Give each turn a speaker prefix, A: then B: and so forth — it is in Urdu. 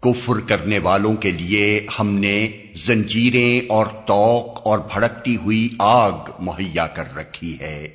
A: کفر کرنے والوں کے لیے ہم نے زنجیریں اور توق اور بھڑکتی ہوئی آگ مہیا کر رکھی ہے۔